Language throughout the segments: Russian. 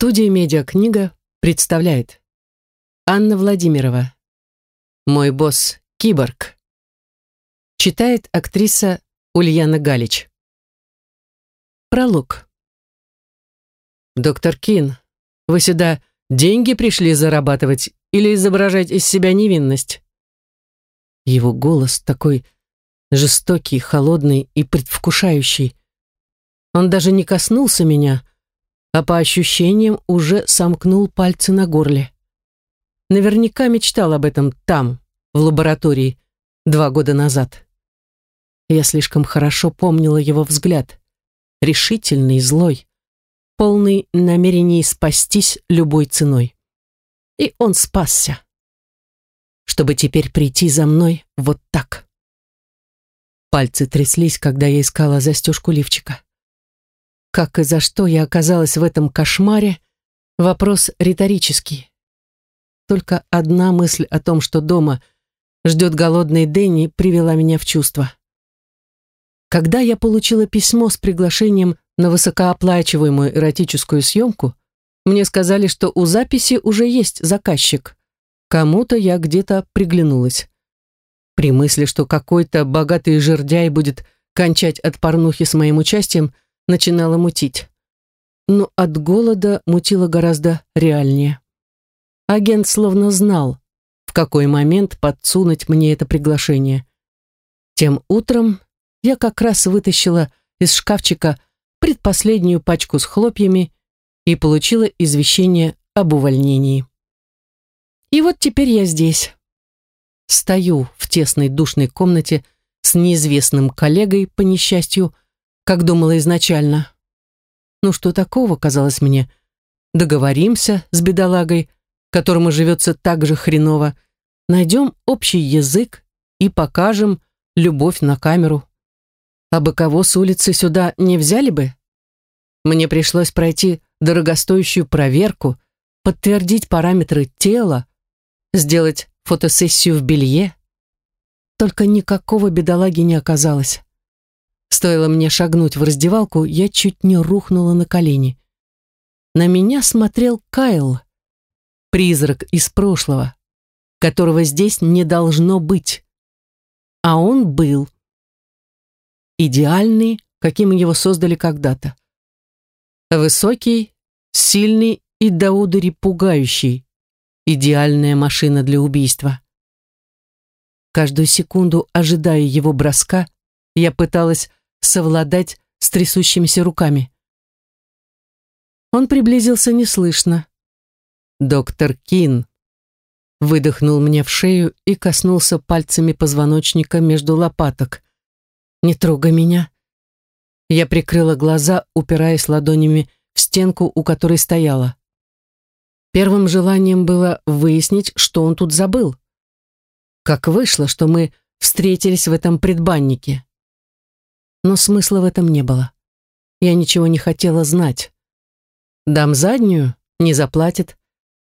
Студия «Медиакнига» представляет Анна Владимирова «Мой босс – киборг» Читает актриса Ульяна Галич Пролог «Доктор Кин, вы сюда деньги пришли зарабатывать или изображать из себя невинность?» Его голос такой жестокий, холодный и предвкушающий. Он даже не коснулся меня, а по ощущениям уже сомкнул пальцы на горле. Наверняка мечтал об этом там, в лаборатории, два года назад. Я слишком хорошо помнила его взгляд. Решительный, злой, полный намерений спастись любой ценой. И он спасся. Чтобы теперь прийти за мной вот так. Пальцы тряслись, когда я искала застежку лифчика. Как и за что я оказалась в этом кошмаре, вопрос риторический. Только одна мысль о том, что дома ждет голодный Дэнни, привела меня в чувство. Когда я получила письмо с приглашением на высокооплачиваемую эротическую съемку, мне сказали, что у записи уже есть заказчик. Кому-то я где-то приглянулась. При мысли, что какой-то богатый жердяй будет кончать от порнухи с моим участием, начинало мутить. Но от голода мутило гораздо реальнее. Агент словно знал, в какой момент подсунуть мне это приглашение. Тем утром я как раз вытащила из шкафчика предпоследнюю пачку с хлопьями и получила извещение об увольнении. И вот теперь я здесь. Стою в тесной душной комнате с неизвестным коллегой, по несчастью, как думала изначально. Ну что такого, казалось мне? Договоримся с бедолагой, которому живется так же хреново, найдем общий язык и покажем любовь на камеру. А бы кого с улицы сюда не взяли бы? Мне пришлось пройти дорогостоящую проверку, подтвердить параметры тела, сделать фотосессию в белье. Только никакого бедолаги не оказалось. Стоило мне шагнуть в раздевалку, я чуть не рухнула на колени. На меня смотрел Кайл, призрак из прошлого, которого здесь не должно быть. А он был. Идеальный, каким его создали когда-то. Высокий, сильный и до удари пугающий. Идеальная машина для убийства. Каждую секунду, ожидая его броска, я пыталась совладать с трясущимися руками. Он приблизился неслышно. «Доктор Кин», выдохнул мне в шею и коснулся пальцами позвоночника между лопаток. «Не трогай меня». Я прикрыла глаза, упираясь ладонями в стенку, у которой стояла. Первым желанием было выяснить, что он тут забыл. Как вышло, что мы встретились в этом предбаннике но смысла в этом не было. Я ничего не хотела знать. Дам заднюю, не заплатит,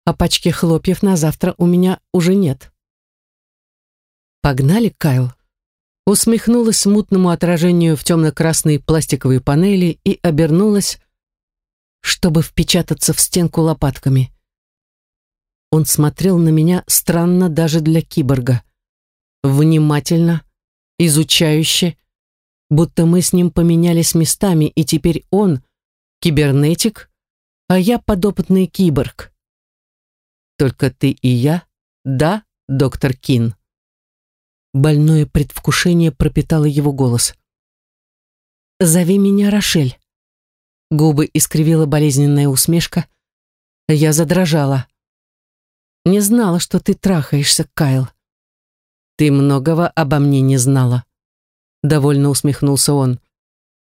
а пачки хлопьев на завтра у меня уже нет. Погнали, Кайл. Усмехнулась смутному отражению в темно-красной пластиковой панели и обернулась, чтобы впечататься в стенку лопатками. Он смотрел на меня странно даже для киборга. Внимательно, изучающе, будто мы с ним поменялись местами, и теперь он кибернетик, а я подопытный киборг. Только ты и я, да, доктор Кин? Больное предвкушение пропитало его голос. «Зови меня Рошель». Губы искривила болезненная усмешка. Я задрожала. «Не знала, что ты трахаешься, Кайл». «Ты многого обо мне не знала», довольно усмехнулся он.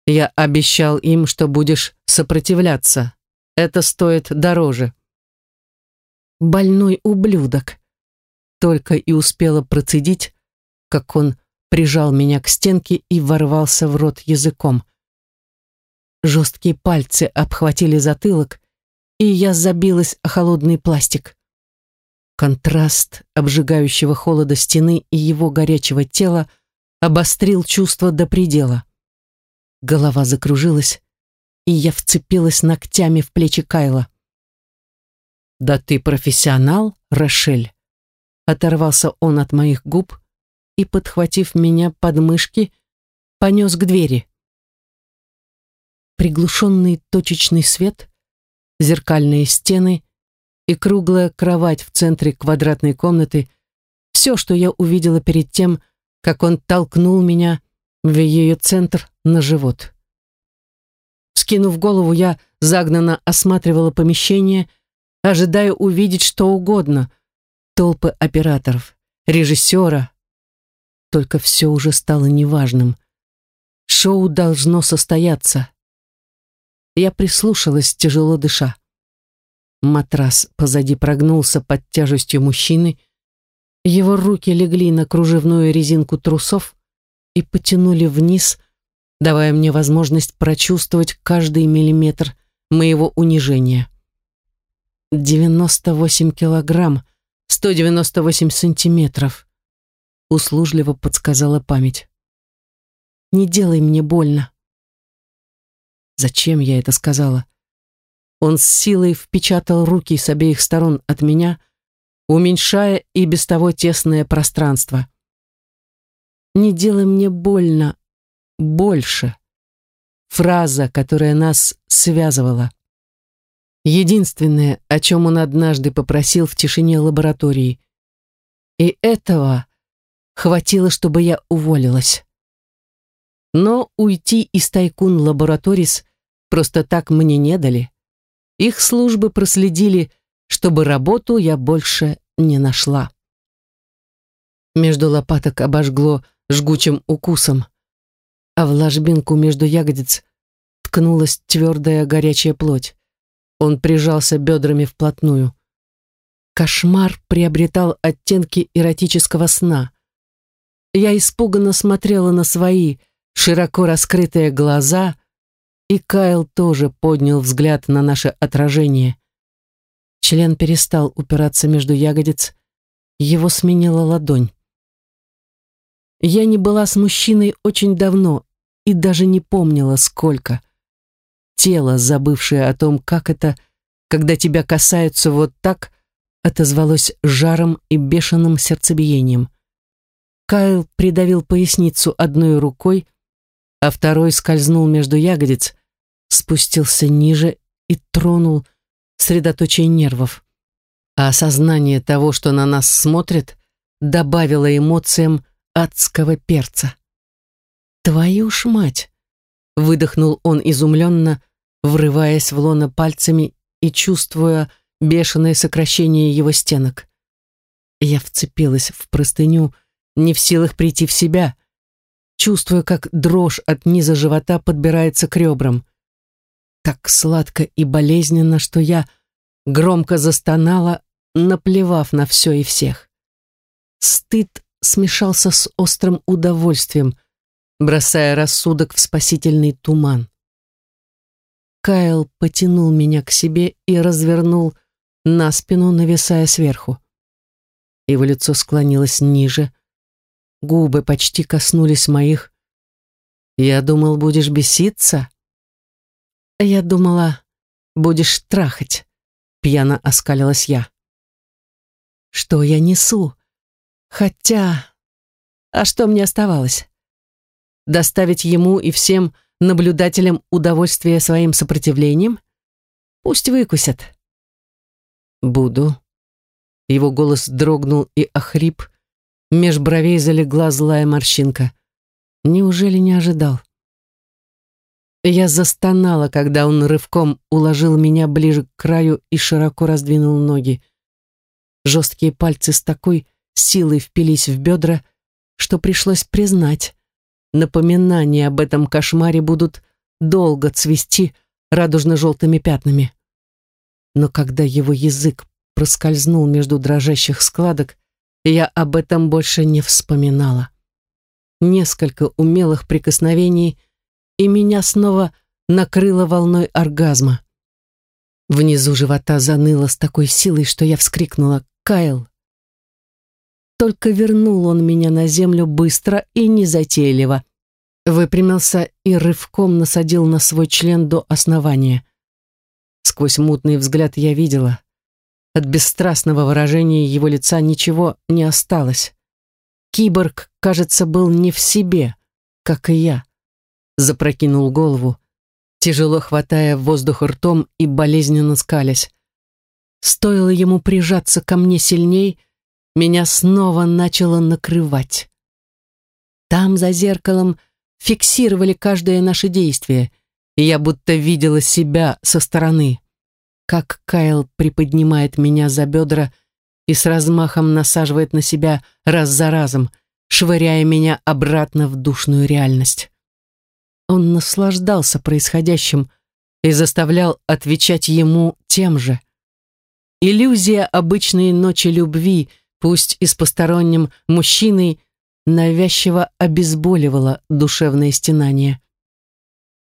Я обещал им, что будешь сопротивляться. Это стоит дороже. Больной ублюдок. Только и успела процедить, как он прижал меня к стенке и ворвался в рот языком. Жесткие пальцы обхватили затылок, и я забилась о холодный пластик. Контраст обжигающего холода стены и его горячего тела – обострил чувство до предела. Голова закружилась, и я вцепилась ногтями в плечи Кайла. «Да ты профессионал, Рошель!» Оторвался он от моих губ и, подхватив меня под мышки, понес к двери. Приглушенный точечный свет, зеркальные стены и круглая кровать в центре квадратной комнаты — все, что я увидела перед тем, как он толкнул меня в ее центр на живот. Скинув голову, я загнанно осматривала помещение, ожидая увидеть что угодно. Толпы операторов, режиссера. Только все уже стало неважным. Шоу должно состояться. Я прислушалась, тяжело дыша. Матрас позади прогнулся под тяжестью мужчины. Его руки легли на кружевную резинку трусов и потянули вниз, давая мне возможность прочувствовать каждый миллиметр моего унижения. 98 килограмм, 198 сантиметров, услужливо подсказала память. Не делай мне больно. Зачем я это сказала? Он с силой впечатал руки с обеих сторон от меня, уменьшая и без того тесное пространство. «Не делай мне больно больше». Фраза, которая нас связывала. Единственное, о чем он однажды попросил в тишине лаборатории. И этого хватило, чтобы я уволилась. Но уйти из Тайкун Лабораторис просто так мне не дали. Их службы проследили, чтобы работу я больше не нашла. Между лопаток обожгло жгучим укусом, а в ложбинку между ягодиц ткнулась твердая горячая плоть. Он прижался бедрами вплотную. Кошмар приобретал оттенки эротического сна. Я испуганно смотрела на свои, широко раскрытые глаза, и Кайл тоже поднял взгляд на наше отражение. Член перестал упираться между ягодиц, его сменила ладонь. Я не была с мужчиной очень давно и даже не помнила, сколько. Тело, забывшее о том, как это, когда тебя касаются вот так, отозвалось жаром и бешеным сердцебиением. Кайл придавил поясницу одной рукой, а второй скользнул между ягодиц, спустился ниже и тронул средоточие нервов. А осознание того, что на нас смотрит, добавило эмоциям адского перца. «Твою ж мать!» — выдохнул он изумленно, врываясь в лоно пальцами и чувствуя бешеное сокращение его стенок. Я вцепилась в простыню, не в силах прийти в себя, чувствуя, как дрожь от низа живота подбирается к ребрам так сладко и болезненно, что я громко застонала, наплевав на все и всех. Стыд смешался с острым удовольствием, бросая рассудок в спасительный туман. Кайл потянул меня к себе и развернул на спину, нависая сверху. Его лицо склонилось ниже, губы почти коснулись моих. «Я думал, будешь беситься?» «Я думала, будешь трахать», — пьяно оскалилась я. «Что я несу? Хотя... А что мне оставалось? Доставить ему и всем наблюдателям удовольствие своим сопротивлением? Пусть выкусят». «Буду». Его голос дрогнул и охрип, меж бровей залегла злая морщинка. Неужели не ожидал? Я застонала, когда он рывком уложил меня ближе к краю и широко раздвинул ноги. Жесткие пальцы с такой силой впились в бедра, что пришлось признать. Напоминания об этом кошмаре будут долго цвести радужно-желтыми пятнами. Но когда его язык проскользнул между дрожащих складок, я об этом больше не вспоминала. Несколько умелых прикосновений — и меня снова накрыло волной оргазма. Внизу живота заныло с такой силой, что я вскрикнула «Кайл!». Только вернул он меня на землю быстро и незатейливо. Выпрямился и рывком насадил на свой член до основания. Сквозь мутный взгляд я видела. от бесстрастного выражения его лица ничего не осталось. Киборг, кажется, был не в себе, как и я. Запрокинул голову, тяжело хватая воздух ртом и болезненно скалясь. Стоило ему прижаться ко мне сильней, меня снова начало накрывать. Там, за зеркалом, фиксировали каждое наше действие, и я будто видела себя со стороны. Как Кайл приподнимает меня за бедра и с размахом насаживает на себя раз за разом, швыряя меня обратно в душную реальность. Он наслаждался происходящим и заставлял отвечать ему тем же. Иллюзия обычной ночи любви, пусть и с посторонним мужчиной, навязчиво обезболивала душевное стенание.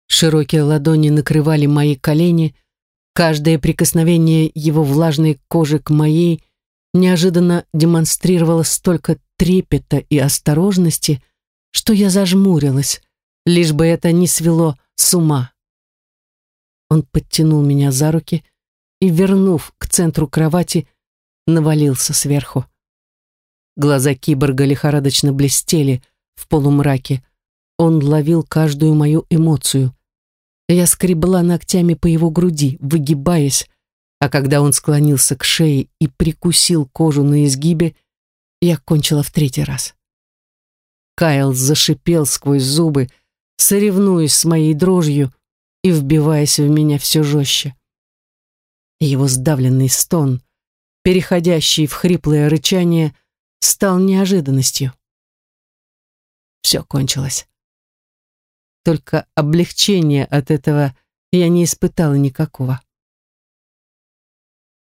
Широкие ладони накрывали мои колени, каждое прикосновение его влажной кожи к моей неожиданно демонстрировало столько трепета и осторожности, что я зажмурилась, лишь бы это не свело с ума. Он подтянул меня за руки и, вернув к центру кровати, навалился сверху. Глаза киборга лихорадочно блестели в полумраке. Он ловил каждую мою эмоцию. Я скребла ногтями по его груди, выгибаясь, а когда он склонился к шее и прикусил кожу на изгибе, я кончила в третий раз. Кайл зашипел сквозь зубы, соревнуясь с моей дрожью и вбиваясь в меня все жестче. Его сдавленный стон, переходящий в хриплое рычание, стал неожиданностью. Все кончилось. Только облегчения от этого я не испытала никакого.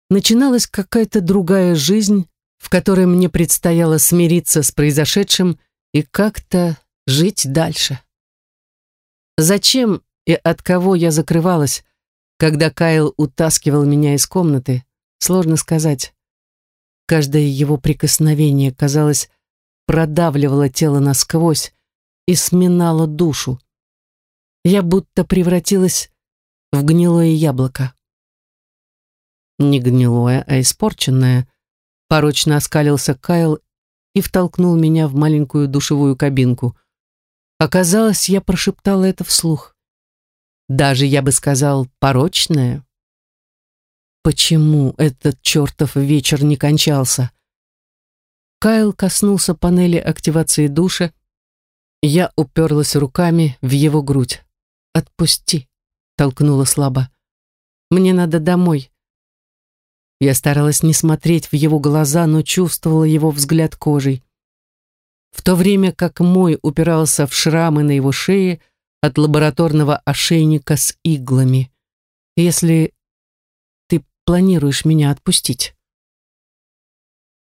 Начиналась какая-то другая жизнь, в которой мне предстояло смириться с произошедшим и как-то жить дальше. Зачем и от кого я закрывалась, когда Кайл утаскивал меня из комнаты, сложно сказать. Каждое его прикосновение, казалось, продавливало тело насквозь и сминало душу. Я будто превратилась в гнилое яблоко. Не гнилое, а испорченное. Порочно оскалился Кайл и втолкнул меня в маленькую душевую кабинку — Оказалось, я прошептала это вслух. Даже, я бы сказал, порочное. Почему этот чертов вечер не кончался? Кайл коснулся панели активации душа. Я уперлась руками в его грудь. «Отпусти», — толкнула слабо. «Мне надо домой». Я старалась не смотреть в его глаза, но чувствовала его взгляд кожей в то время как мой упирался в шрамы на его шее от лабораторного ошейника с иглами. Если ты планируешь меня отпустить.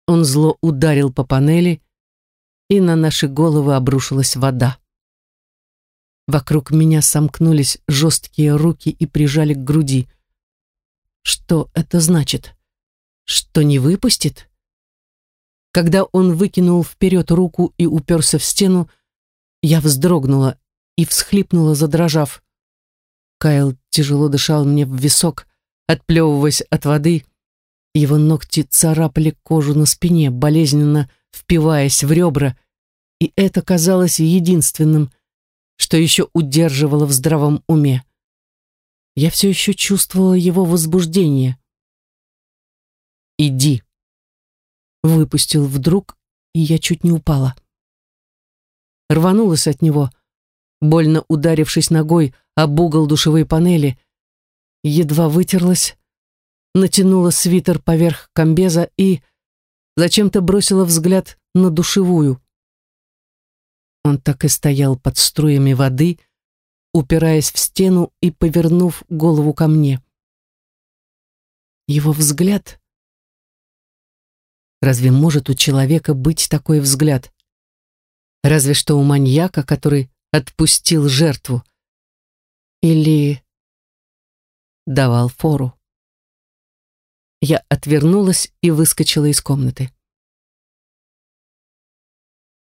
Он зло ударил по панели, и на наши головы обрушилась вода. Вокруг меня сомкнулись жесткие руки и прижали к груди. Что это значит? Что не выпустит? Когда он выкинул вперед руку и уперся в стену, я вздрогнула и всхлипнула, задрожав. Кайл тяжело дышал мне в висок, отплевываясь от воды. Его ногти царапали кожу на спине, болезненно впиваясь в ребра, и это казалось единственным, что еще удерживало в здравом уме. Я все еще чувствовала его возбуждение. «Иди», выпустил вдруг, и я чуть не упала. Рванулась от него, больно ударившись ногой об угол душевой панели, едва вытерлась, натянула свитер поверх комбеза и зачем-то бросила взгляд на душевую. Он так и стоял под струями воды, упираясь в стену и повернув голову ко мне. Его взгляд Разве может у человека быть такой взгляд? Разве что у маньяка, который отпустил жертву. Или давал фору. Я отвернулась и выскочила из комнаты.